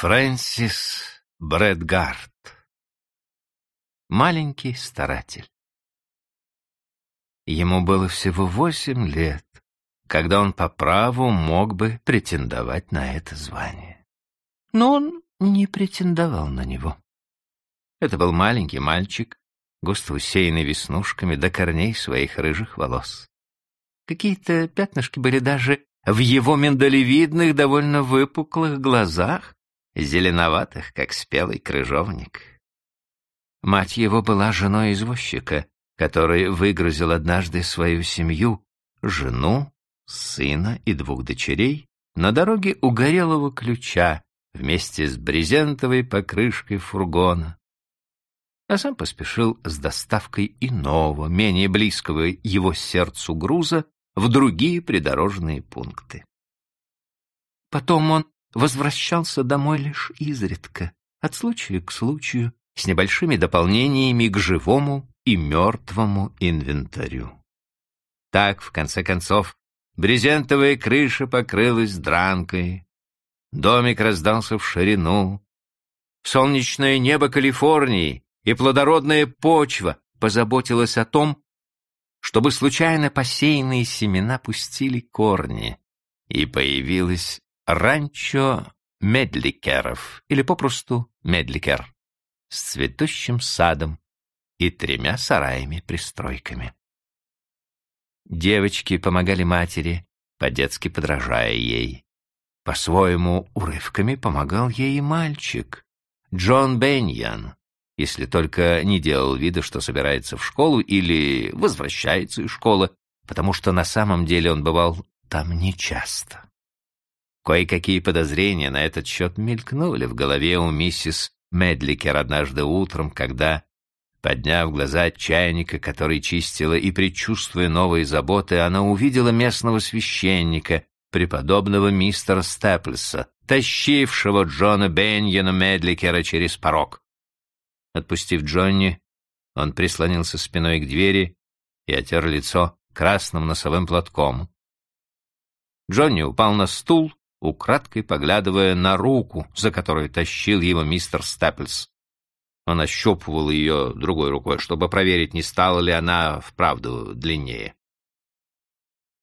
Фрэнсис Брэдгард. Маленький старатель. Ему было всего восемь лет, когда он по праву мог бы претендовать на это звание. Но он не претендовал на него. Это был маленький мальчик, густо усеянный веснушками до корней своих рыжих волос. Какие-то пятнышки были даже в его миндалевидных, довольно выпуклых глазах, зеленоватых, как спелый крыжовник. Мать его была женой извозчика, который выгрузил однажды свою семью, жену, сына и двух дочерей, на дороге у горелого ключа вместе с брезентовой покрышкой фургона, а сам поспешил с доставкой иного, менее близкого его сердцу груза в другие придорожные пункты. Потом он возвращался домой лишь изредка, от случая к случаю, с небольшими дополнениями к живому и мертвому инвентарю. Так, в конце концов, брезентовая крыша покрылась дранкой, домик раздался в ширину, солнечное небо Калифорнии и плодородная почва позаботилась о том, чтобы случайно посеянные семена пустили корни, и появилась ранчо Медликеров, или попросту Медликер, с цветущим садом и тремя сараями-пристройками. Девочки помогали матери, по-детски подражая ей. По-своему, урывками помогал ей и мальчик, Джон Беньян, если только не делал вида, что собирается в школу или возвращается из школы, потому что на самом деле он бывал там нечасто. Кое-какие подозрения на этот счет мелькнули в голове у миссис Медликер однажды утром, когда, подняв глаза от чайника, который чистила, и предчувствуя новые заботы, она увидела местного священника, преподобного мистера Степлса, тащившего Джона Беньена Медликера через порог. Отпустив Джонни, он прислонился спиной к двери и отер лицо красным носовым платком. Джонни упал на стул украдкой поглядывая на руку, за которую тащил его мистер Степлс. Он ощупывал ее другой рукой, чтобы проверить, не стала ли она вправду длиннее.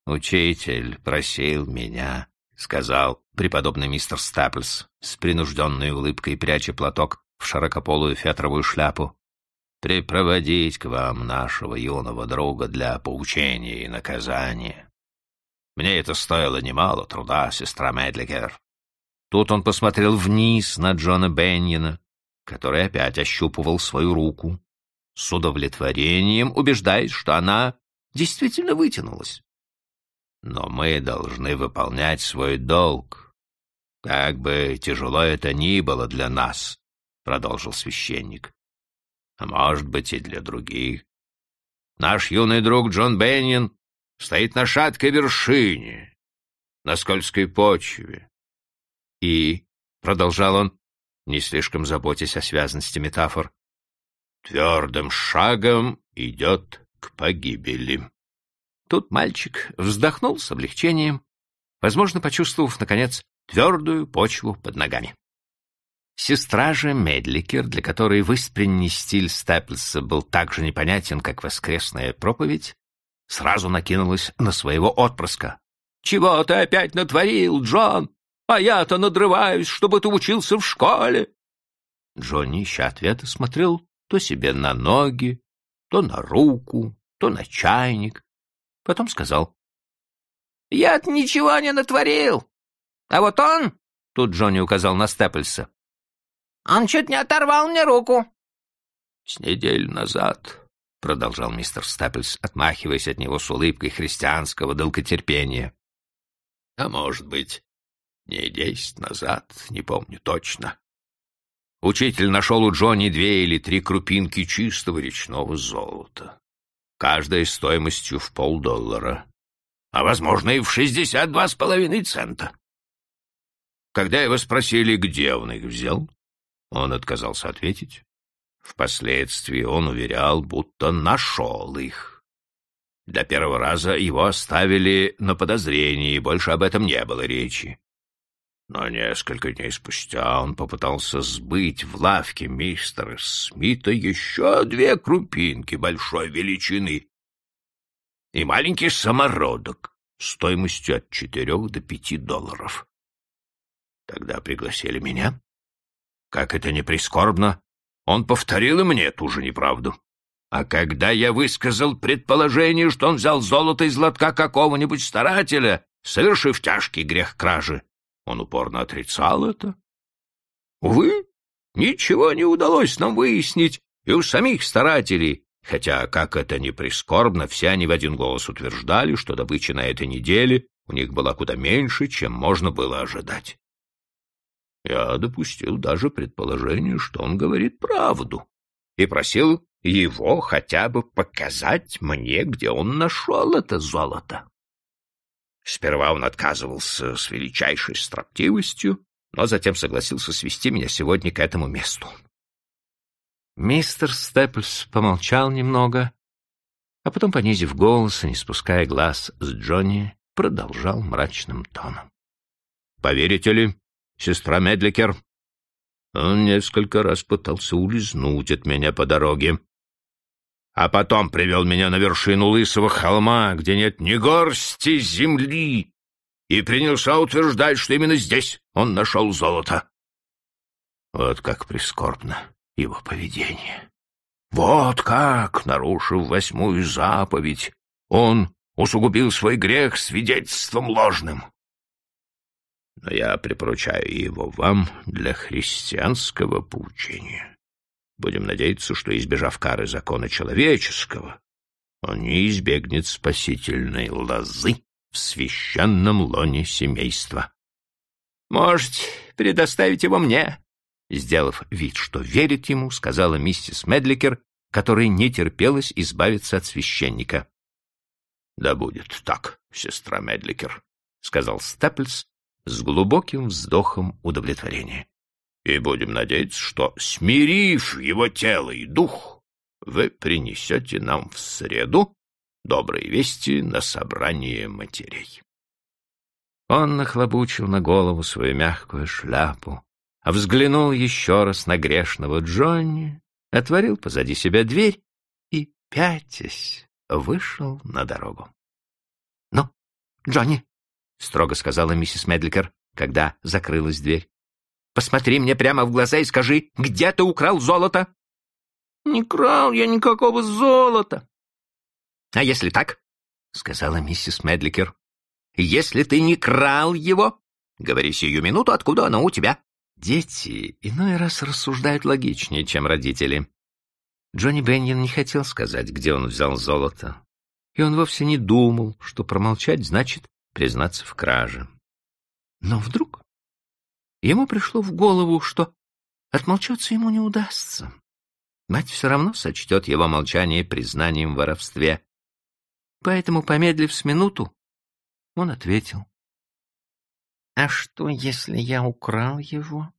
«Учитель просил меня», — сказал преподобный мистер Степлс, с принужденной улыбкой пряча платок в широкополую фетровую шляпу, «припроводить к вам нашего юного друга для поучения и наказания. Мне это стоило немало труда, сестра Медликер. Тут он посмотрел вниз на Джона Беннина, который опять ощупывал свою руку, с удовлетворением убеждаясь, что она действительно вытянулась. Но мы должны выполнять свой долг. Как бы тяжело это ни было для нас, — продолжил священник, — а может быть и для других. Наш юный друг Джон Беннин стоит на шаткой вершине, на скользкой почве. И, — продолжал он, не слишком заботясь о связности метафор, твердым шагом идет к погибели. Тут мальчик вздохнул с облегчением, возможно, почувствовав, наконец, твердую почву под ногами. Сестра же Медликер, для которой выспренний стиль Степлса был так же непонятен, как воскресная проповедь, сразу накинулась на своего отпрыска. «Чего ты опять натворил, Джон? А я-то надрываюсь, чтобы ты учился в школе!» Джонни, ища ответа, смотрел то себе на ноги, то на руку, то на чайник. Потом сказал. «Я-то ничего не натворил. А вот он...» Тут Джонни указал на Степльса. «Он чуть не оторвал мне руку». «С неделю назад продолжал мистер Стапельс, отмахиваясь от него с улыбкой христианского долготерпения. — А может быть, не десять назад, не помню точно. Учитель нашел у Джонни две или три крупинки чистого речного золота, каждая стоимостью в полдоллара, а, возможно, и в шестьдесят два с половиной цента. Когда его спросили, где он их взял, он отказался ответить. Впоследствии он уверял, будто нашел их. Для первого раза его оставили на подозрении, и больше об этом не было речи. Но несколько дней спустя он попытался сбыть в лавке мистера Смита еще две крупинки большой величины и маленький самородок стоимостью от четырех до пяти долларов. Тогда пригласили меня. Как это не прискорбно, он повторил и мне ту же неправду. А когда я высказал предположение, что он взял золото из лотка какого-нибудь старателя, совершив тяжкий грех кражи, он упорно отрицал это. Увы, ничего не удалось нам выяснить и у самих старателей, хотя, как это ни прискорбно, все они в один голос утверждали, что добыча на этой неделе у них была куда меньше, чем можно было ожидать. Я допустил даже предположение, что он говорит правду, и просил его хотя бы показать мне, где он нашел это золото. Сперва он отказывался с величайшей строптивостью, но затем согласился свести меня сегодня к этому месту. Мистер Степлс помолчал немного, а потом, понизив голос и не спуская глаз с Джонни, продолжал мрачным тоном. — Поверите ли, сестра Медликер, он несколько раз пытался улизнуть от меня по дороге, а потом привел меня на вершину лысого холма, где нет ни горсти земли, и принялся утверждать, что именно здесь он нашел золото. Вот как прискорбно его поведение. Вот как, нарушив восьмую заповедь, он усугубил свой грех свидетельством ложным. Но я припоручаю его вам для христианского поучения. Будем надеяться, что, избежав кары закона человеческого, он не избегнет спасительной лозы в священном лоне семейства. — Можете предоставить его мне, — сделав вид, что верит ему, сказала миссис Медликер, которой не терпелось избавиться от священника. — Да будет так, сестра Медликер, — сказал Степлс с глубоким вздохом удовлетворения и будем надеяться, что, смирив его тело и дух, вы принесете нам в среду добрые вести на собрание матерей. Он нахлобучил на голову свою мягкую шляпу, а взглянул еще раз на грешного Джонни, отворил позади себя дверь и, пятясь, вышел на дорогу. — Ну, Джонни, — строго сказала миссис Медликер, когда закрылась дверь, Посмотри мне прямо в глаза и скажи, где ты украл золото?» «Не крал я никакого золота». «А если так?» — сказала миссис Медликер. «Если ты не крал его, говори сию минуту, откуда оно у тебя». Дети иной раз рассуждают логичнее, чем родители. Джонни Беннион не хотел сказать, где он взял золото, и он вовсе не думал, что промолчать значит признаться в краже. Но вдруг Ему пришло в голову, что отмолчаться ему не удастся. Мать все равно сочтет его молчание признанием в воровстве. Поэтому, помедлив с минуту, он ответил. — А что, если я украл его?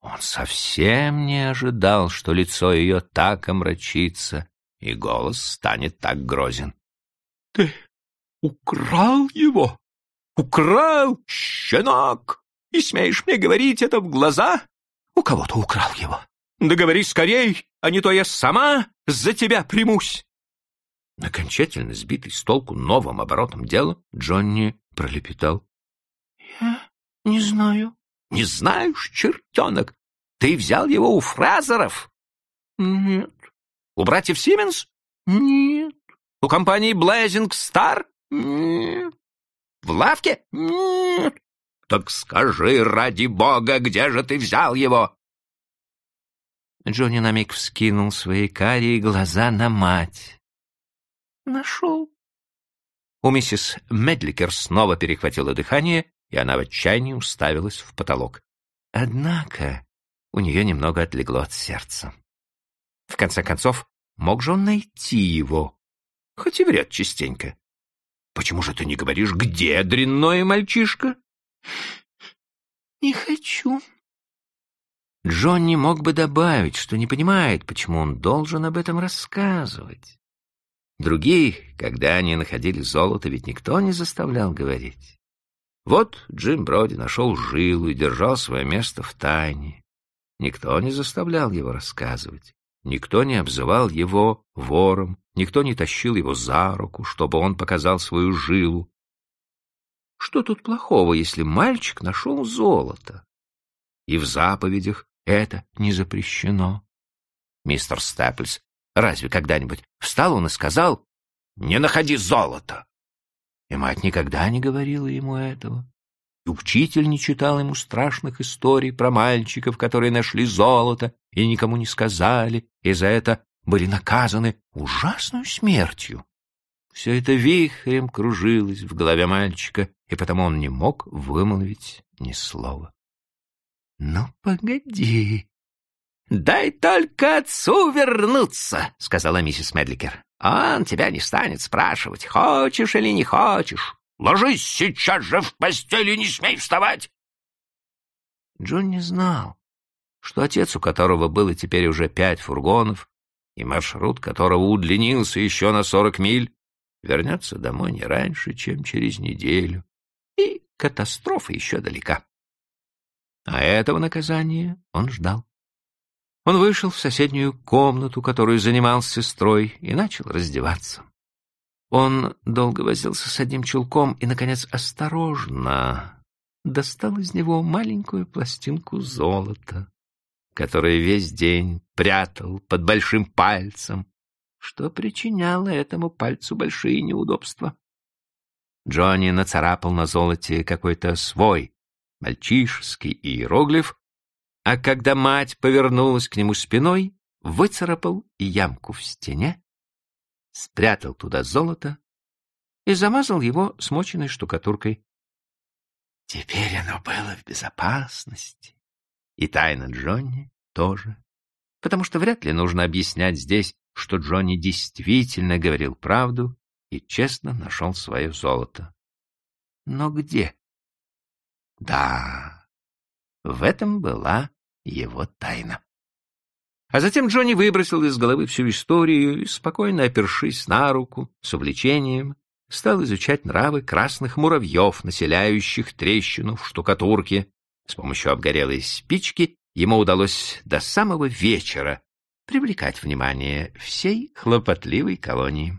Он совсем не ожидал, что лицо ее так омрачится, и голос станет так грозен. — Ты украл его? Украл, щенок? И смеешь мне говорить это в глаза? У кого-то украл его. Да говори скорей, а не то я сама за тебя примусь. Окончательно сбитый с толку новым оборотом дела, Джонни пролепетал. — Я не знаю. — Не знаешь, чертенок? Ты взял его у Фразеров? — Нет. — У братьев Сименс? — Нет. — У компании Блэзинг Стар? — Нет. — В лавке? — Нет. Так скажи, ради бога, где же ты взял его? Джонни на миг вскинул свои карие глаза на мать. Нашел. У миссис Медликер снова перехватило дыхание, и она в отчаянии уставилась в потолок. Однако у нее немного отлегло от сердца. В конце концов, мог же он найти его, хоть и вряд частенько. Почему же ты не говоришь, где дрянной мальчишка? «Не хочу». Джонни мог бы добавить, что не понимает, почему он должен об этом рассказывать. Других, когда они находили золото, ведь никто не заставлял говорить. Вот Джим Броди нашел жилу и держал свое место в тайне. Никто не заставлял его рассказывать, никто не обзывал его вором, никто не тащил его за руку, чтобы он показал свою жилу. Что тут плохого, если мальчик нашел золото? И в заповедях это не запрещено. Мистер Степлс, разве когда-нибудь встал он и сказал «Не находи золото»? И мать никогда не говорила ему этого. Учитель не читал ему страшных историй про мальчиков, которые нашли золото и никому не сказали, и за это были наказаны ужасной смертью. Все это вихрем кружилось в голове мальчика, и потому он не мог вымолвить ни слова. — Ну, погоди. — Дай только отцу вернуться, — сказала миссис Медликер. Он тебя не станет спрашивать, хочешь или не хочешь. Ложись сейчас же в постель и не смей вставать. Джон не знал, что отец, у которого было теперь уже пять фургонов, и маршрут которого удлинился еще на сорок миль, вернется домой не раньше, чем через неделю, и катастрофа еще далека. А этого наказания он ждал. Он вышел в соседнюю комнату, которую занимал с сестрой, и начал раздеваться. Он долго возился с одним чулком и, наконец, осторожно достал из него маленькую пластинку золота, которую весь день прятал под большим пальцем, что причиняло этому пальцу большие неудобства. Джонни нацарапал на золоте какой-то свой мальчишеский иероглиф а когда мать повернулась к нему спиной, выцарапал ямку в стене, спрятал туда золото и замазал его смоченной штукатуркой. Теперь оно было в безопасности, и тайна Джонни тоже, потому что вряд ли нужно объяснять здесь, что Джонни действительно говорил правду и честно нашел свое золото. Но где? Да, в этом была его тайна. А затем Джонни выбросил из головы всю историю и, спокойно опершись на руку, с увлечением, стал изучать нравы красных муравьев, населяющих трещину в штукатурке. С помощью обгорелой спички ему удалось до самого вечера привлекать внимание всей хлопотливой колонии.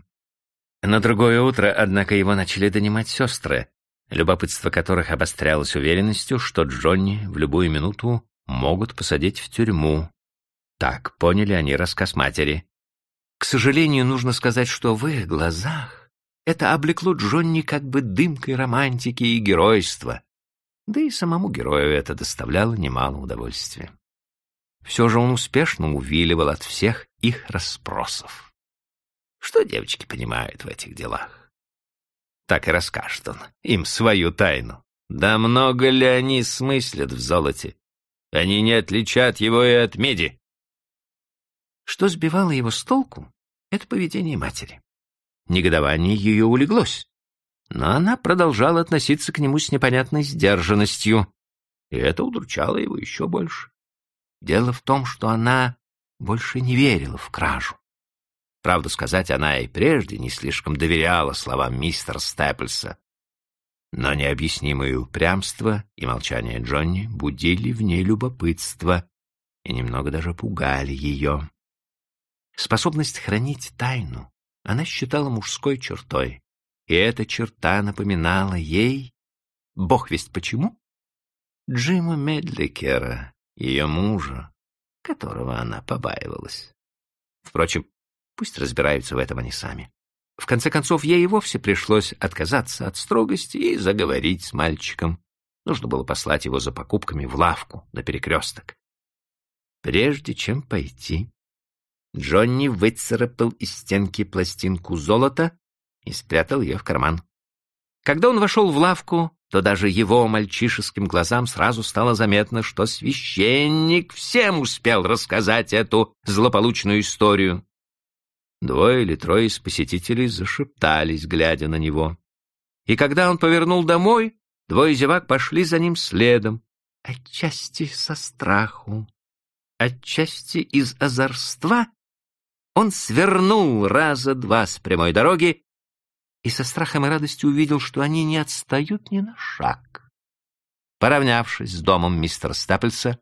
На другое утро, однако, его начали донимать сестры, любопытство которых обострялось уверенностью, что Джонни в любую минуту могут посадить в тюрьму. Так поняли они рассказ матери. К сожалению, нужно сказать, что в их глазах это облекло Джонни как бы дымкой романтики и геройства. Да и самому герою это доставляло немало удовольствия. Все же он успешно увиливал от всех их расспросов. Что девочки понимают в этих делах? Так и расскажет он им свою тайну. Да много ли они смыслят в золоте? Они не отличат его и от меди. Что сбивало его с толку, это поведение матери. Негодование ее улеглось, но она продолжала относиться к нему с непонятной сдержанностью, и это удручало его еще больше. Дело в том, что она больше не верила в кражу. Правду сказать, она и прежде не слишком доверяла словам мистера Степлса. Но необъяснимое упрямство и молчание Джонни будили в ней любопытство и немного даже пугали ее. Способность хранить тайну она считала мужской чертой, и эта черта напоминала ей, бог весть почему, Джима Медликера, ее мужа, которого она побаивалась. Впрочем, Пусть разбираются в этом они сами. В конце концов, ей и вовсе пришлось отказаться от строгости и заговорить с мальчиком. Нужно было послать его за покупками в лавку на перекресток. Прежде чем пойти, Джонни выцарапал из стенки пластинку золота и спрятал ее в карман. Когда он вошел в лавку, то даже его мальчишеским глазам сразу стало заметно, что священник всем успел рассказать эту злополучную историю. Двое или трое из посетителей зашептались, глядя на него. И когда он повернул домой, двое зевак пошли за ним следом, отчасти со страху, отчасти из озорства. Он свернул раза два с прямой дороги и со страхом и радостью увидел, что они не отстают ни на шаг. Поравнявшись с домом мистера Стапельса,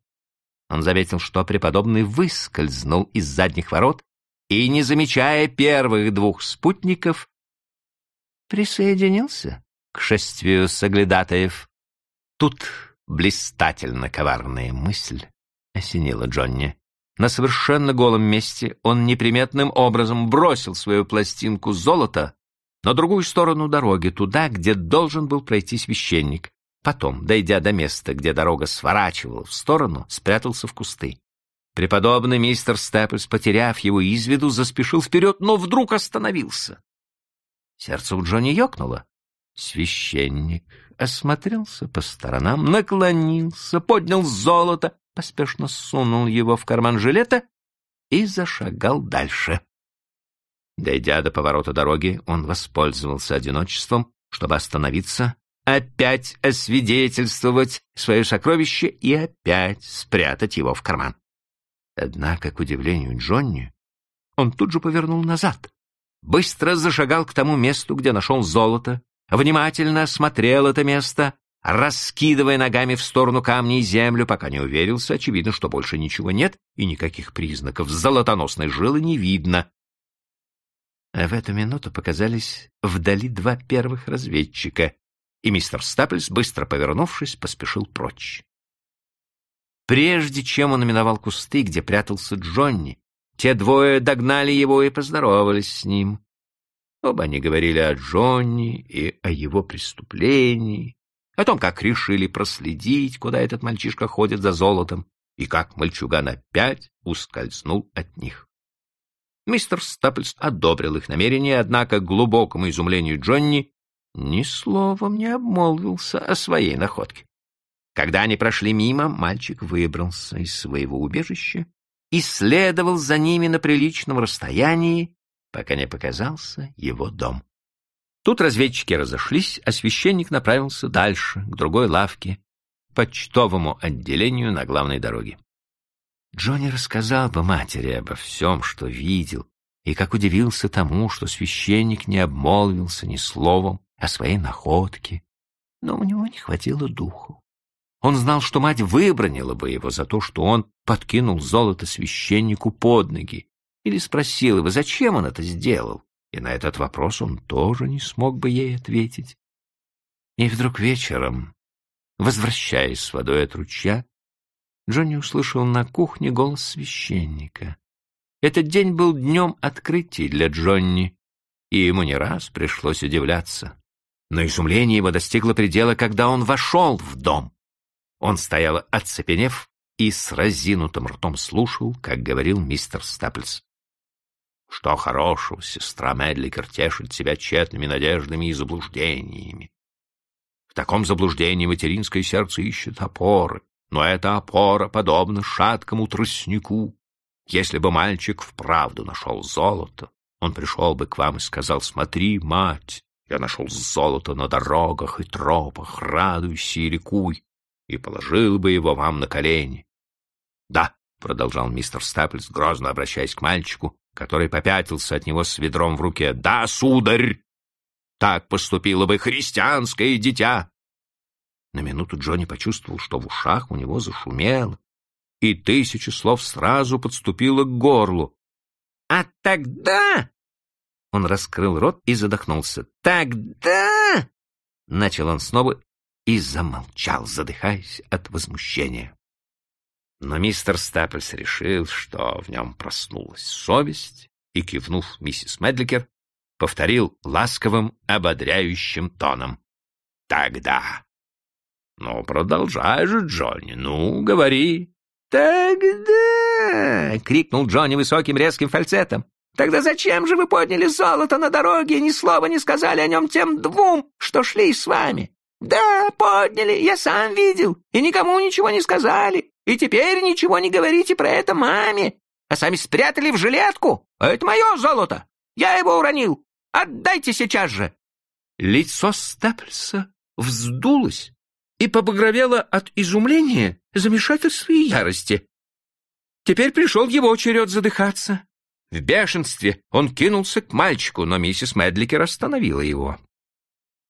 он заметил, что преподобный выскользнул из задних ворот и, не замечая первых двух спутников, присоединился к шествию соглядатаев. Тут блистательно коварная мысль осенила Джонни. На совершенно голом месте он неприметным образом бросил свою пластинку золота на другую сторону дороги, туда, где должен был пройти священник. Потом, дойдя до места, где дорога сворачивала в сторону, спрятался в кусты. Преподобный мистер Степлс, потеряв его из виду, заспешил вперед, но вдруг остановился. Сердце у Джонни ёкнуло. Священник осмотрелся по сторонам, наклонился, поднял золото, поспешно сунул его в карман жилета и зашагал дальше. Дойдя до поворота дороги, он воспользовался одиночеством, чтобы остановиться, опять освидетельствовать свое сокровище и опять спрятать его в карман. Однако, к удивлению Джонни, он тут же повернул назад, быстро зашагал к тому месту, где нашел золото, внимательно осмотрел это место, раскидывая ногами в сторону камней и землю, пока не уверился, очевидно, что больше ничего нет и никаких признаков золотоносной жилы не видно. А в эту минуту показались вдали два первых разведчика, и мистер Стаплес, быстро повернувшись, поспешил прочь. Прежде чем он миновал кусты, где прятался Джонни, те двое догнали его и поздоровались с ним. Оба они говорили о Джонни и о его преступлении, о том, как решили проследить, куда этот мальчишка ходит за золотом, и как мальчуган опять ускользнул от них. Мистер Стаплс одобрил их намерение, однако, к глубокому изумлению Джонни, ни словом не обмолвился о своей находке. Когда они прошли мимо, мальчик выбрался из своего убежища и следовал за ними на приличном расстоянии, пока не показался его дом. Тут разведчики разошлись, а священник направился дальше, к другой лавке, почтовому отделению на главной дороге. Джонни рассказал бы матери обо всем, что видел, и как удивился тому, что священник не обмолвился ни словом о своей находке, но у него не хватило духу. Он знал, что мать выбронила бы его за то, что он подкинул золото священнику под ноги, или спросила бы, зачем он это сделал, и на этот вопрос он тоже не смог бы ей ответить. И вдруг вечером, возвращаясь с водой от ручья, Джонни услышал на кухне голос священника. Этот день был днем открытий для Джонни, и ему не раз пришлось удивляться. Но изумление его достигло предела, когда он вошел в дом. Он стоял оцепенев и с разинутым ртом слушал, как говорил мистер Стаплс. Что хорошего, сестра Медликер тешит себя тщетными надеждами и заблуждениями. В таком заблуждении материнское сердце ищет опоры, но эта опора подобна шаткому тростнику. Если бы мальчик вправду нашел золото, он пришел бы к вам и сказал, «Смотри, мать, я нашел золото на дорогах и тропах, радуйся и ликуй и положил бы его вам на колени. — Да, — продолжал мистер Стаплс, грозно обращаясь к мальчику, который попятился от него с ведром в руке. — Да, сударь! Так поступило бы христианское дитя! На минуту Джонни почувствовал, что в ушах у него зашумело, и тысяча слов сразу подступило к горлу. — А тогда... Он раскрыл рот и задохнулся. «Тогда...» — начал он снова и замолчал, задыхаясь от возмущения. Но мистер Стаплс решил, что в нем проснулась совесть, и, кивнув миссис Медликер, повторил ласковым, ободряющим тоном. «Тогда!» «Ну, продолжай же, Джонни, ну, говори!» «Тогда!» — крикнул Джонни высоким резким фальцетом. «Тогда зачем же вы подняли золото на дороге и ни слова не сказали о нем тем двум, что шли с вами? «Да, подняли, я сам видел, и никому ничего не сказали. И теперь ничего не говорите про это маме, а сами спрятали в жилетку. А это мое золото. Я его уронил. Отдайте сейчас же!» Лицо Стапльса вздулось и побагровело от изумления, замешательства и ярости. Теперь пришел его черед задыхаться. В бешенстве он кинулся к мальчику, но миссис Медликер остановила его.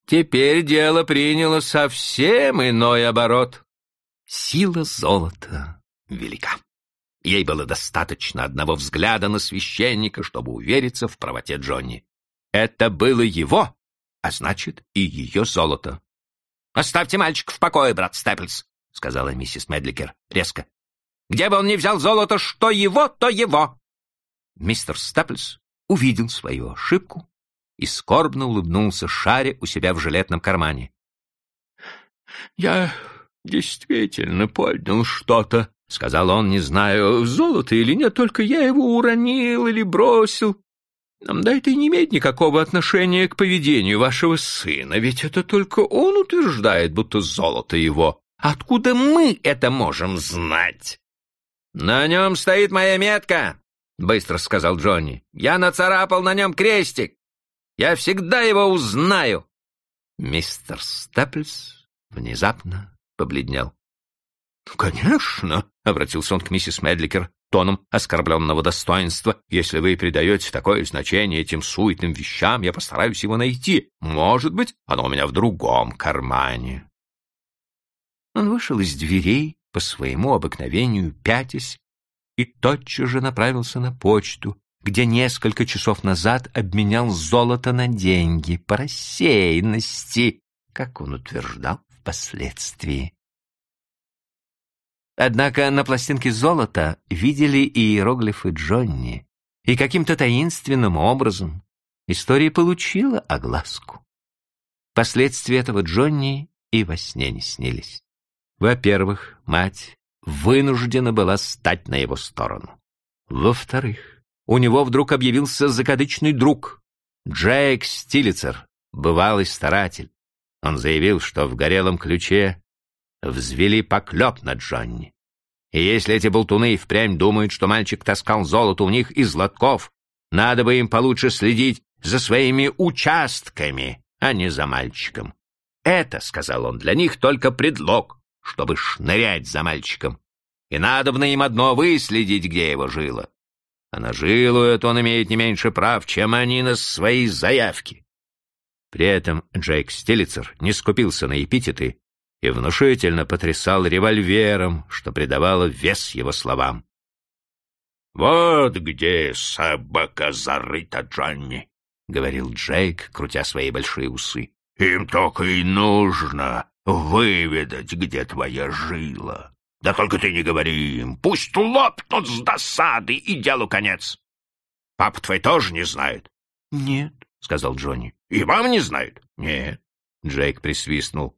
Теперь дело приняло совсем иной оборот. Сила золота велика. Ей было достаточно одного взгляда на священника, чтобы увериться в правоте Джонни. Это было его, а значит, и ее золото. «Оставьте мальчика в покое, брат Степлс», — сказала миссис Медликер резко. «Где бы он ни взял золото, что его, то его». Мистер Степлс увидел свою ошибку и скорбно улыбнулся дыре у себя в жилетном кармане. «Я действительно поднял что-то», — сказал он, не знаю, золото или нет, только я его уронил или бросил. Да это не имеет никакого отношения к поведению вашего сына, ведь это только он утверждает, будто золото его. Откуда мы это можем знать? — На нем стоит моя метка, — быстро сказал Джонни. — Я нацарапал на нем крестик. Я всегда его узнаю. Мистер Степлс внезапно побледнел. — ну, Конечно, — обратился он к миссис Медликер, тоном оскорбленного достоинства. «Если вы придаете такое значение этим суетным вещам, я постараюсь его найти. Может быть, оно у меня в другом кармане». Он вышел из дверей по своему обыкновению, пятясь, и тотчас же направился на почту, где несколько часов назад обменял золото на деньги по рассеянности, как он утверждал впоследствии. Однако на пластинке золота видели и иероглифы Джонни, и каким-то таинственным образом история получила огласку. Последствия этого Джонни и во сне не снились. Во-первых, мать вынуждена была стать на его сторону. Во-вторых, у него вдруг объявился закадычный друг, Джейк Стилицер, бывалый старатель. Он заявил, что в горелом ключе взвели поклеп на Джонни. И если эти болтуны впрямь думают, что мальчик таскал золото у них из лотков, надо бы им получше следить за своими участками, а не за мальчиком. Это, — сказал он, — для них только предлог, чтобы шнырять за мальчиком. И надо бы им одно выследить, где его жило. А на жилу это он имеет не меньше прав, чем они на свои заявки. При этом Джейк Стилицер не скупился на эпитеты и внушительно потрясал револьвером, что придавало вес его словам. «Вот где собака зарыта, Джонни!» — говорил Джейк, крутя свои большие усы. «Им только и нужно выведать, где твоя жила. Да только ты не говори им, пусть лопнут с досады, и делу конец. Папа твой тоже не знает?» «Нет», — сказал Джонни. «И вам не знает?» «Нет». Джейк присвистнул.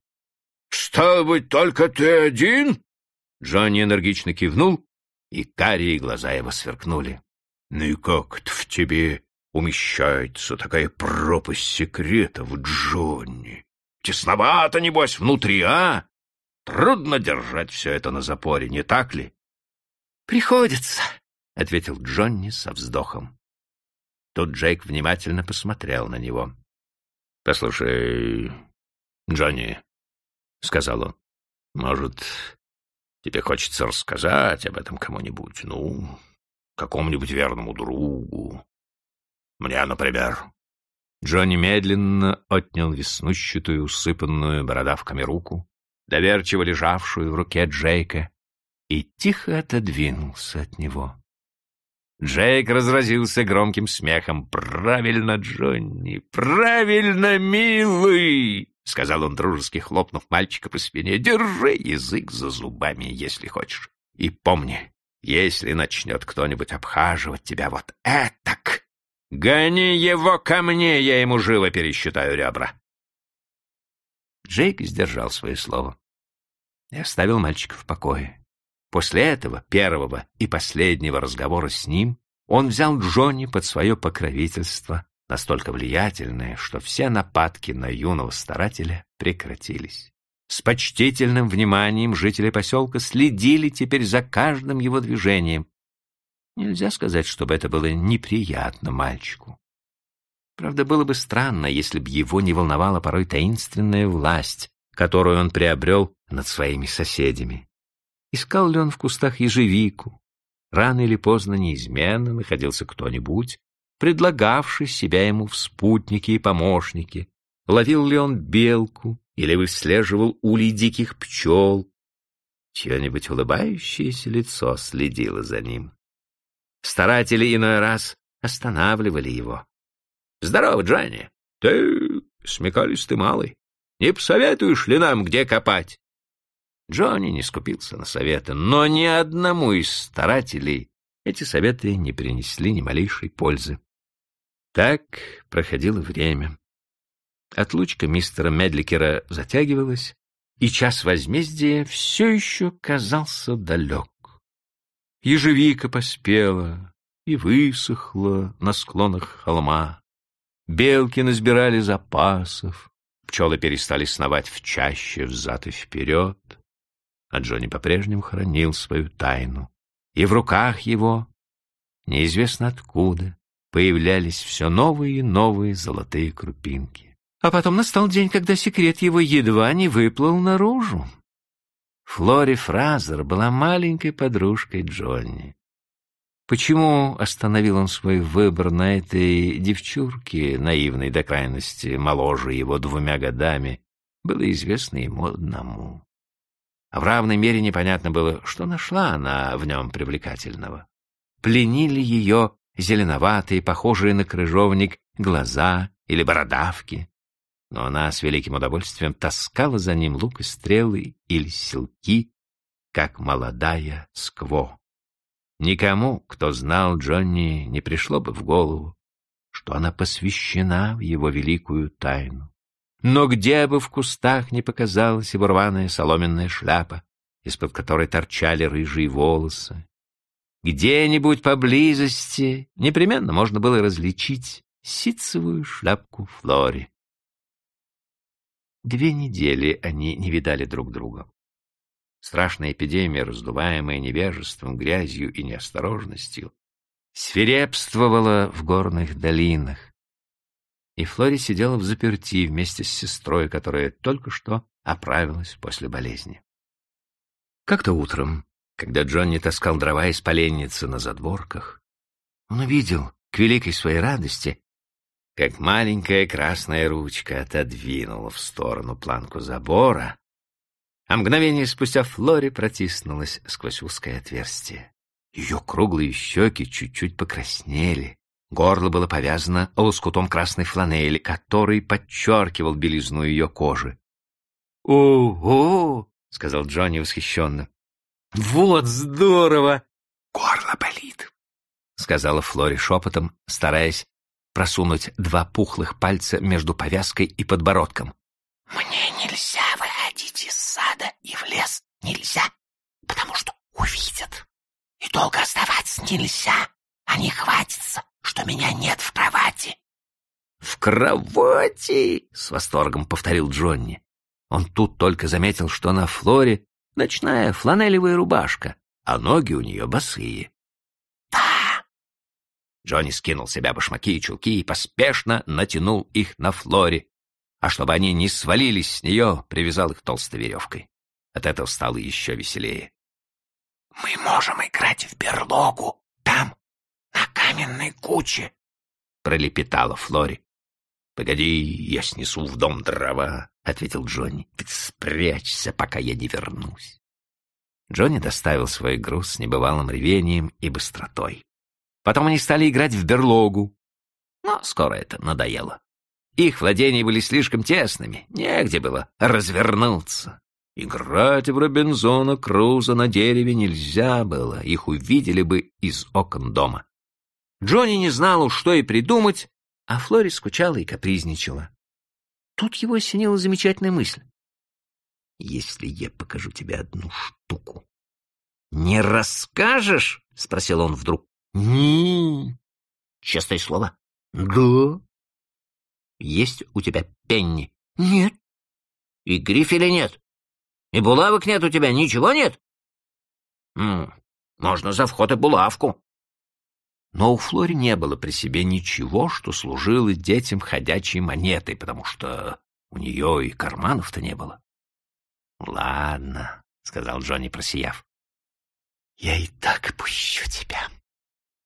«Стало быть, только ты один?» Джонни энергично кивнул, и карие глаза его сверкнули. «Ну и как это в тебе умещается такая пропасть секретов, Джонни? Тесновато, небось, внутри, а? Трудно держать все это на запоре, не так ли?» «Приходится», — ответил Джонни со вздохом. Тут Джейк внимательно посмотрел на него. «Послушай, Джонни, — сказал он. — Может, тебе хочется рассказать об этом кому-нибудь, ну, какому-нибудь верному другу? Мне, например. Джонни медленно отнял веснущатую, усыпанную бородавками руку, доверчиво лежавшую в руке Джейка, и тихо отодвинулся от него. Джейк разразился громким смехом. «Правильно, Джонни! Правильно, милый!» — сказал он, дружески хлопнув мальчика по спине. — Держи язык за зубами, если хочешь. И помни, если начнет кто-нибудь обхаживать тебя вот этак, гони его ко мне, я ему живо пересчитаю ребра. Джейк сдержал свое слово и оставил мальчика в покое. После этого, первого и последнего разговора с ним, он взял Джонни под свое покровительство настолько влиятельное, что все нападки на юного старателя прекратились. С почтительным вниманием жители поселка следили теперь за каждым его движением. Нельзя сказать, чтобы это было неприятно мальчику. Правда, было бы странно, если бы его не волновала порой таинственная власть, которую он приобрел над своими соседями. Искал ли он в кустах ежевику, рано или поздно неизменно находился кто-нибудь, предлагавший себя ему в спутники и помощники. Ловил ли он белку или выслеживал улей диких пчел, чье-нибудь улыбающееся лицо следило за ним. Старатели иной раз останавливали его. «Здорово, Джонни! Ты смекалистый малый. Не посоветуешь ли нам, где копать?» Джонни не скупился на советы, но ни одному из старателей эти советы не принесли ни малейшей пользы. Так проходило время. Отлучка мистера Медликера затягивалась, и час возмездия все еще казался далек. Ежевика поспела и высохла на склонах холма. Белки насбирали запасов, пчелы перестали сновать в чаще взад и вперед, а Джонни по-прежнему хранил свою тайну. И в руках его, неизвестно откуда, появлялись все новые и новые золотые крупинки. А потом настал день, когда секрет его едва не выплыл наружу. Флори Фразер была маленькой подружкой Джонни. Почему остановил он свой выбор на этой девчурке, наивной до крайности, моложе его двумя годами, было известно ему одному. А в равной мере непонятно было, что нашла она в нем привлекательного. Пленили ее зеленоватые, похожие на крыжовник, глаза или бородавки, но она с великим удовольствием таскала за ним лук и стрелы или селки, как молодая скво. Никому, кто знал Джонни, не пришло бы в голову, что она посвящена в его великую тайну. Но где бы в кустах не показалась его рваная соломенная шляпа, из-под которой торчали рыжие волосы, где-нибудь поблизости непременно можно было различить ситцевую шляпку Флори. Две недели они не видали друг друга. Страшная эпидемия, раздуваемая невежеством, грязью и неосторожностью, свирепствовала в горных долинах. И Флори сидела в заперти вместе с сестрой, которая только что оправилась после болезни. Как-то утром, когда Джонни таскал дрова из поленницы на задворках, он увидел, к великой своей радости, как маленькая красная ручка отодвинула в сторону планку забора, а мгновение спустя Флори протиснулась сквозь узкое отверстие. Ее круглые щеки чуть-чуть покраснели, горло было повязано лоскутом красной фланели, который подчеркивал белизну ее кожи. «О-о!» — сказал Джонни восхищенно. «Вот здорово!» «Горло болит!» — сказала Флори шепотом, стараясь просунуть два пухлых пальца между повязкой и подбородком. «Мне нельзя выходить из сада и в лес нельзя, потому что увидят. И долго оставаться нельзя, а не хватится, что меня нет в кровати». «В кровати!» — с восторгом повторил Джонни. Он тут только заметил, что на Флоре ночная фланелевая рубашка, а ноги у нее босые. Джонни скинул с себя башмаки и чулки и поспешно натянул их на Флоре, а чтобы они не свалились с нее, привязал их толстой веревкой. От этого стало еще веселее. «Мы можем играть в берлогу каменной куче», — пролепетала Флори. «Погоди, я снесу в дом дрова», — ответил Джонни. «Ты спрячься, пока я не вернусь». Джонни доставил свой груз с небывалым ревением и быстротой. Потом они стали играть в берлогу. Но скоро это надоело. Их владения были слишком тесными, негде было развернуться. Играть в Робинзона Круза на дереве нельзя было, их увидели бы из окон дома. Джонни не знал уж, что и придумать, а Флори скучала и капризничала. Тут его осенила замечательная мысль. «Если я покажу тебе одну штуку...» «Не расскажешь?» — спросил он вдруг. Ни. Честное слово? Да. Есть у тебя пенни? Нет. И грифеля нет? И булавок нет у тебя? Ничего нет? М можно за вход и булавку. Но у Флори не было при себе ничего, что служило детям ходячей монетой, потому что у нее и карманов-то не было. — Ладно, — сказал Джонни, просияв. Я и так пущу тебя.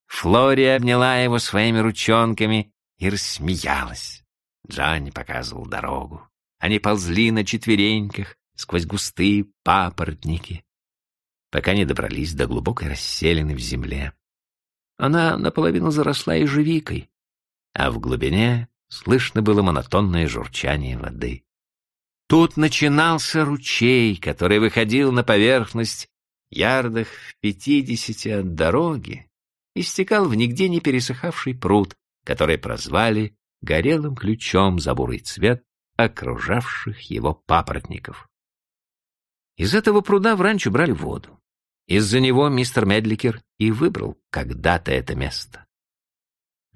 Флори обняла его своими ручонками и рассмеялась. Джанни показывал дорогу. Они ползли на четвереньках сквозь густые папоротники, пока не добрались до глубокой расселины в земле. Она наполовину заросла ежевикой, а в глубине слышно было монотонное журчание воды. Тут начинался ручей, который выходил на поверхность ярдах в пятидесяти от дороги и стекал в нигде не пересыхавший пруд, который прозвали горелым ключом за бурый цвет окружавших его папоротников. Из этого пруда в ранчо брали воду. Из-за него мистер Медликер и выбрал когда-то это место.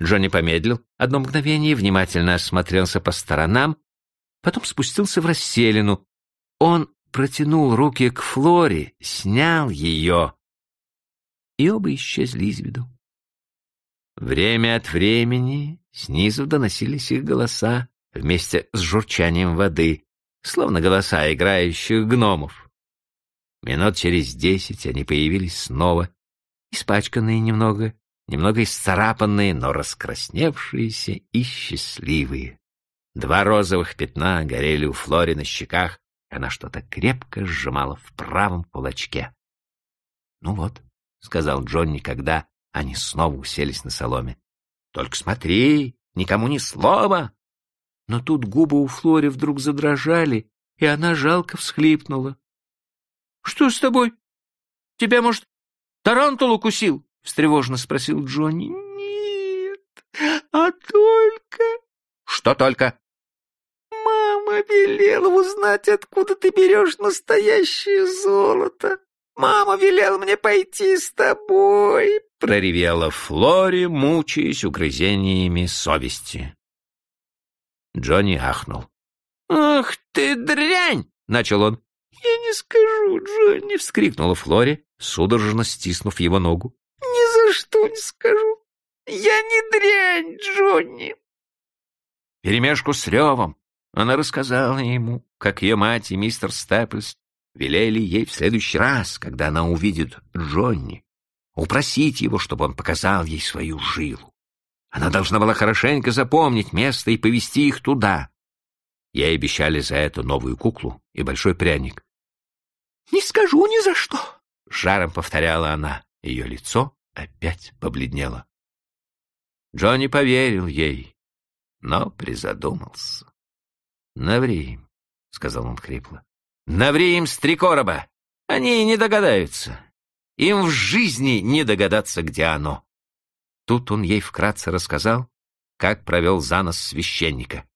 Джонни помедлил одно мгновение, внимательно осмотрелся по сторонам, потом спустился в расселину. Он протянул руки к Флоре, снял ее, и оба исчезли из виду. Время от времени снизу доносились их голоса вместе с журчанием воды, словно голоса играющих гномов. Минут через десять они появились снова, испачканные немного, немного исцарапанные, но раскрасневшиеся и счастливые. Два розовых пятна горели у Флори на щеках, она что-то крепко сжимала в правом кулачке. — Ну вот, — сказал Джонни, когда они снова уселись на соломе. — Только смотри, никому ни слова. Но тут губы у Флори вдруг задрожали, и она жалко всхлипнула. — Что с тобой? Тебя, может, тарантул укусил? — встревожно спросил Джонни. — Нет, а только... — Что только? — Мама велела узнать, откуда ты берешь настоящее золото. Мама велела мне пойти с тобой, — проревела Флори, мучаясь угрызениями совести. Джонни ахнул. — Ах ты дрянь! — начал он. «Я не скажу, Джонни!» — вскрикнула Флори, судорожно стиснув его ногу. «Ни за что не скажу! Я не дрянь, Джонни!» Перемешку с ревом она рассказала ему, как ее мать и мистер Степлс велели ей в следующий раз, когда она увидит Джонни, упросить его, чтобы он показал ей свою жилу. Она должна была хорошенько запомнить место и повести их туда. Ей обещали за это новую куклу и большой пряник. «Не скажу ни за что!» — жаром повторяла она. Ее лицо опять побледнело. Джонни поверил ей, но призадумался. «Наври им», — сказал он хрипло. «Наври им с три короба! Они не догадаются. Им в жизни не догадаться, где оно». Тут он ей вкратце рассказал, как провел за нос священника.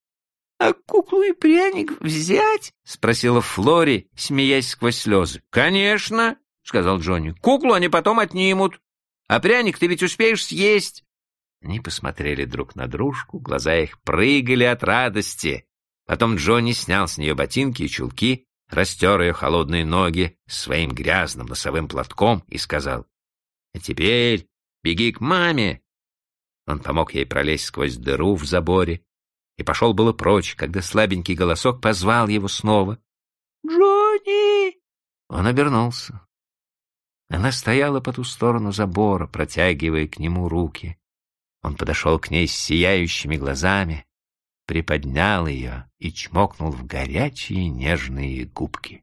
«А куклу и пряник взять?» — спросила Флори, смеясь сквозь слезы. «Конечно!» — сказал Джонни. «Куклу они потом отнимут. А пряник ты ведь успеешь съесть!» Они посмотрели друг на дружку, глаза их прыгали от радости. Потом Джонни снял с нее ботинки и чулки, растер ее холодные ноги своим грязным носовым платком и сказал, «А теперь беги к маме!» Он помог ей пролезть сквозь дыру в заборе, и пошел было прочь, когда слабенький голосок позвал его снова. «Джонни!» Он обернулся. Она стояла по ту сторону забора, протягивая к нему руки. Он подошел к ней с сияющими глазами, приподнял ее и чмокнул в горячие нежные губки.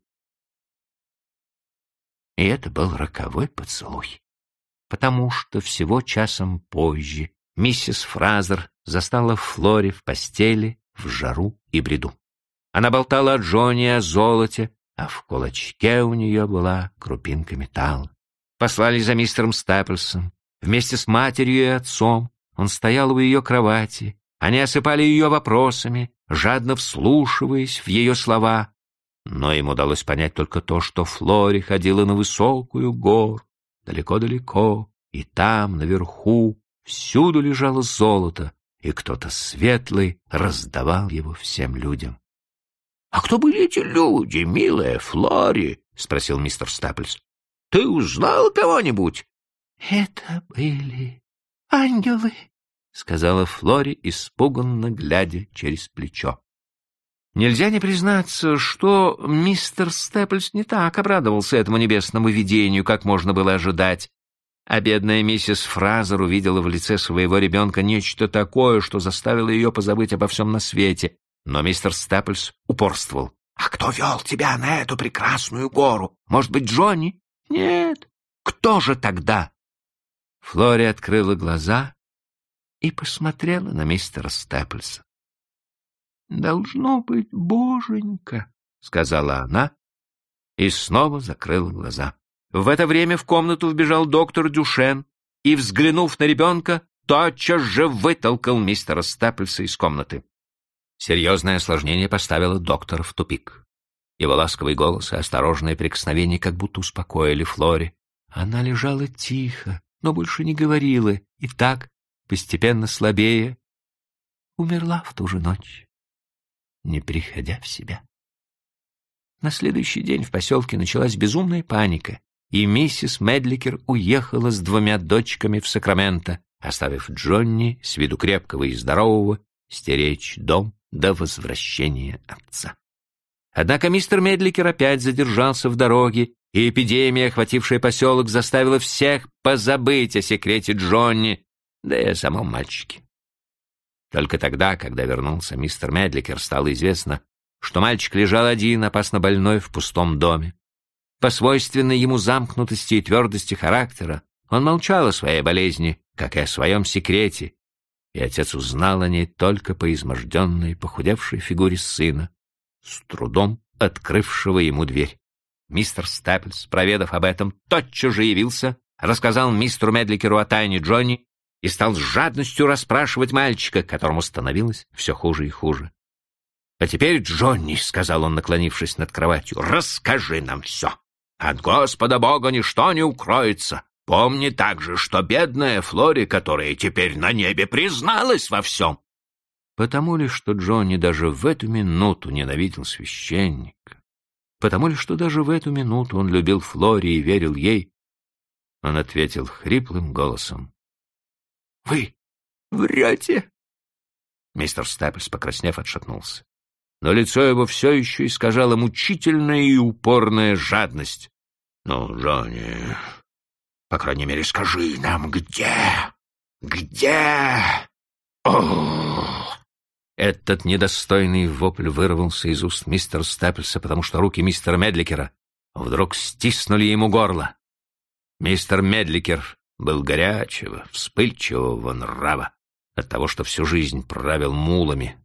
И это был роковой поцелуй, потому что всего часом позже миссис Фразер застала Флори в постели, в жару и бреду. Она болтала о Джонни о золоте, а в кулачке у нее была крупинка металла. Послали за мистером Стапплсом. Вместе с матерью и отцом он стоял у ее кровати. Они осыпали ее вопросами, жадно вслушиваясь в ее слова. Но им удалось понять только то, что Флори ходила на высокую гору, далеко-далеко, и там, наверху, всюду лежало золото, и кто-то светлый раздавал его всем людям. — А кто были эти люди, милая Флори? — спросил мистер Стаплс. — Ты узнал кого-нибудь? — Это были ангелы, — сказала Флори, испуганно глядя через плечо. Нельзя не признаться, что мистер Степлс не так обрадовался этому небесному видению, как можно было ожидать. А бедная миссис Фразер увидела в лице своего ребенка нечто такое, что заставило ее позабыть обо всем на свете. Но мистер Степлс упорствовал. «А кто вел тебя на эту прекрасную гору? Может быть, Джонни?» «Нет». «Кто же тогда?» Флори открыла глаза и посмотрела на мистера Степлса. «Должно быть, боженька», — сказала она и снова закрыла глаза. В это время в комнату вбежал доктор Дюшен и, взглянув на ребенка, тотчас же вытолкал мистера Степлса из комнаты. Серьезное осложнение поставило доктора в тупик. Его ласковый голос и осторожное прикосновение как будто успокоили Флори. Она лежала тихо, но больше не говорила, и так, постепенно слабее, умерла в ту же ночь не приходя в себя. На следующий день в поселке началась безумная паника, и миссис Медликер уехала с двумя дочками в Сакраменто, оставив Джонни с виду крепкого и здорового стеречь дом до возвращения отца. Однако мистер Медликер опять задержался в дороге, и эпидемия, охватившая поселок, заставила всех позабыть о секрете Джонни, да и о самом мальчике. Только тогда, когда вернулся мистер Медликер, стало известно, что мальчик лежал один, опасно больной, в пустом доме. По свойственной ему замкнутости и твердости характера он молчал о своей болезни, как и о своем секрете, и отец узнал о ней только по изможденной, похудевшей фигуре сына, с трудом открывшего ему дверь. Мистер Степлс, проведав об этом, тотчас же явился, рассказал мистеру Медликеру о тайне Джонни и стал с жадностью расспрашивать мальчика, которому становилось все хуже и хуже. «А теперь, Джонни», — сказал он, наклонившись над кроватью, — «расскажи нам все. От Господа Бога ничто не укроется. Помни также, что бедная Флори, которая теперь на небе, призналась во всем». Потому ли, что Джонни даже в эту минуту ненавидел священника? Потому ли, что даже в эту минуту он любил Флори и верил ей? Он ответил хриплым голосом. Вы врете? Мистер Степлс, покраснев, отшатнулся. Но лицо его все еще искажало мучительная и упорная жадность. — Ну, Джонни, по крайней мере, скажи нам, где? Где? О! Этот недостойный вопль вырвался из уст мистера Степлса, потому что руки мистера Медликера вдруг стиснули ему горло. Мистер Медликер был горячего, вспыльчивого нрава от того, что всю жизнь правил мулами,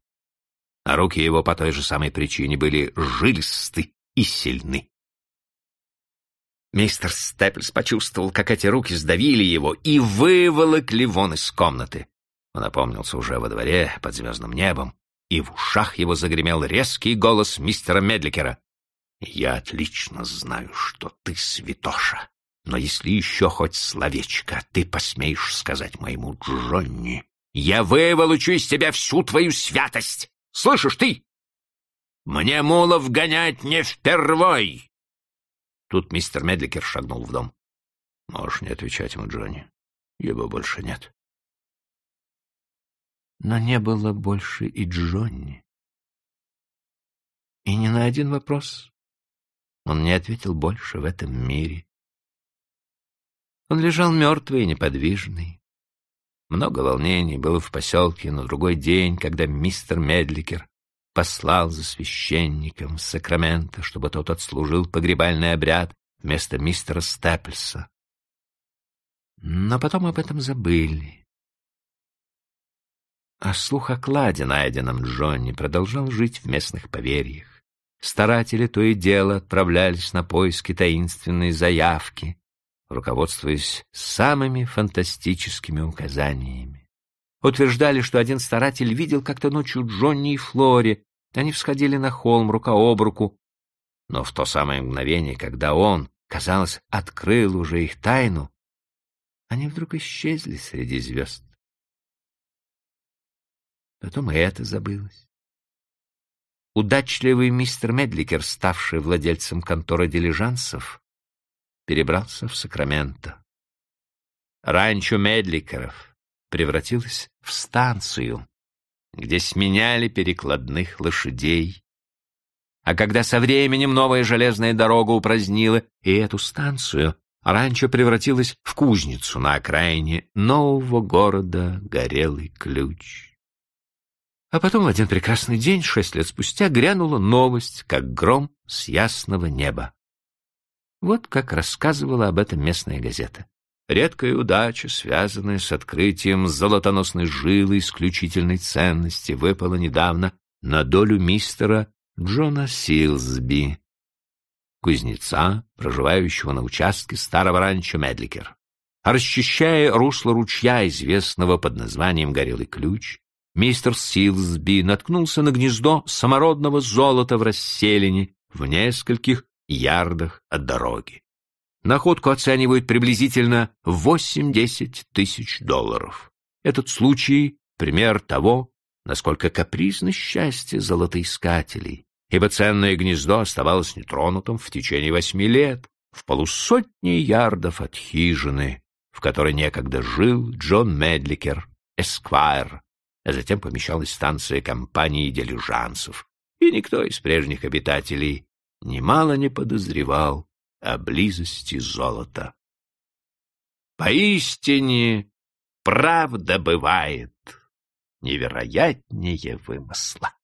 а руки его по той же самой причине были жилисты и сильны. Мистер Степлс почувствовал, как эти руки сдавили его и выволокли вон из комнаты. Он опомнился уже во дворе под звездным небом, и в ушах его загремел резкий голос мистера Медликера. «Я отлично знаю, что ты святоша. Но если еще хоть словечко ты посмеешь сказать моему Джонни, я выволочу из тебя всю твою святость. Слышишь ты? Мне мулов гонять не впервой. Тут мистер Медликер шагнул в дом. Можешь не отвечать ему, Джонни. Его больше нет. Но не было больше и Джонни. И ни на один вопрос он не ответил больше в этом мире. Он лежал мертвый и неподвижный. Много волнений было в поселке на другой день, когда мистер Медликер послал за священником с Сакрамента, чтобы тот отслужил погребальный обряд вместо мистера Степлса. Но потом об этом забыли. А слух о кладе, найденном Джонни, продолжал жить в местных поверьях. Старатели то и дело отправлялись на поиски таинственной заявки, руководствуясь самыми фантастическими указаниями. Утверждали, что один старатель видел как-то ночью Джонни и Флори. Они всходили на холм рука об руку. Но в то самое мгновение, когда он, казалось, открыл уже их тайну, они вдруг исчезли среди звезд. Потом и это забылось. Удачливый мистер Медликер, ставший владельцем конторы дилижансов, перебрался в Сакраменто. Ранчо Медликеров превратилось в станцию, где сменяли перекладных лошадей А когда со временем новая железная дорога упразднила и эту станцию, ранчо превратилось в кузницу на окраине нового города Горелый Ключ. А потом в один прекрасный день, шесть лет спустя, грянула новость, как гром с ясного неба. Вот как рассказывала об этом местная газета. Редкая удача, связанная с открытием золотоносной жилы исключительной ценности, выпала недавно на долю мистера Джона Силсби, кузнеца, проживающего на участке старого ранчо Медликер. Расчищая русло ручья, известного под названием «Горелый ключ», мистер Силсби наткнулся на гнездо самородного золота в расселине в нескольких ярдах от дороги. Находку оценивают приблизительно в 8-10 тысяч долларов. Этот случай — пример того, насколько капризно счастье золотоискателей, ибо ценное гнездо оставалось нетронутым в течение восьми лет, в полусотни ярдов от хижины, в которой некогда жил Джон Медликер, эсквайр, а затем помещалась станция компании дилижансов, и никто из прежних обитателей немало не подозревал о близости золота. Поистине, правда бывает невероятнее вымысла.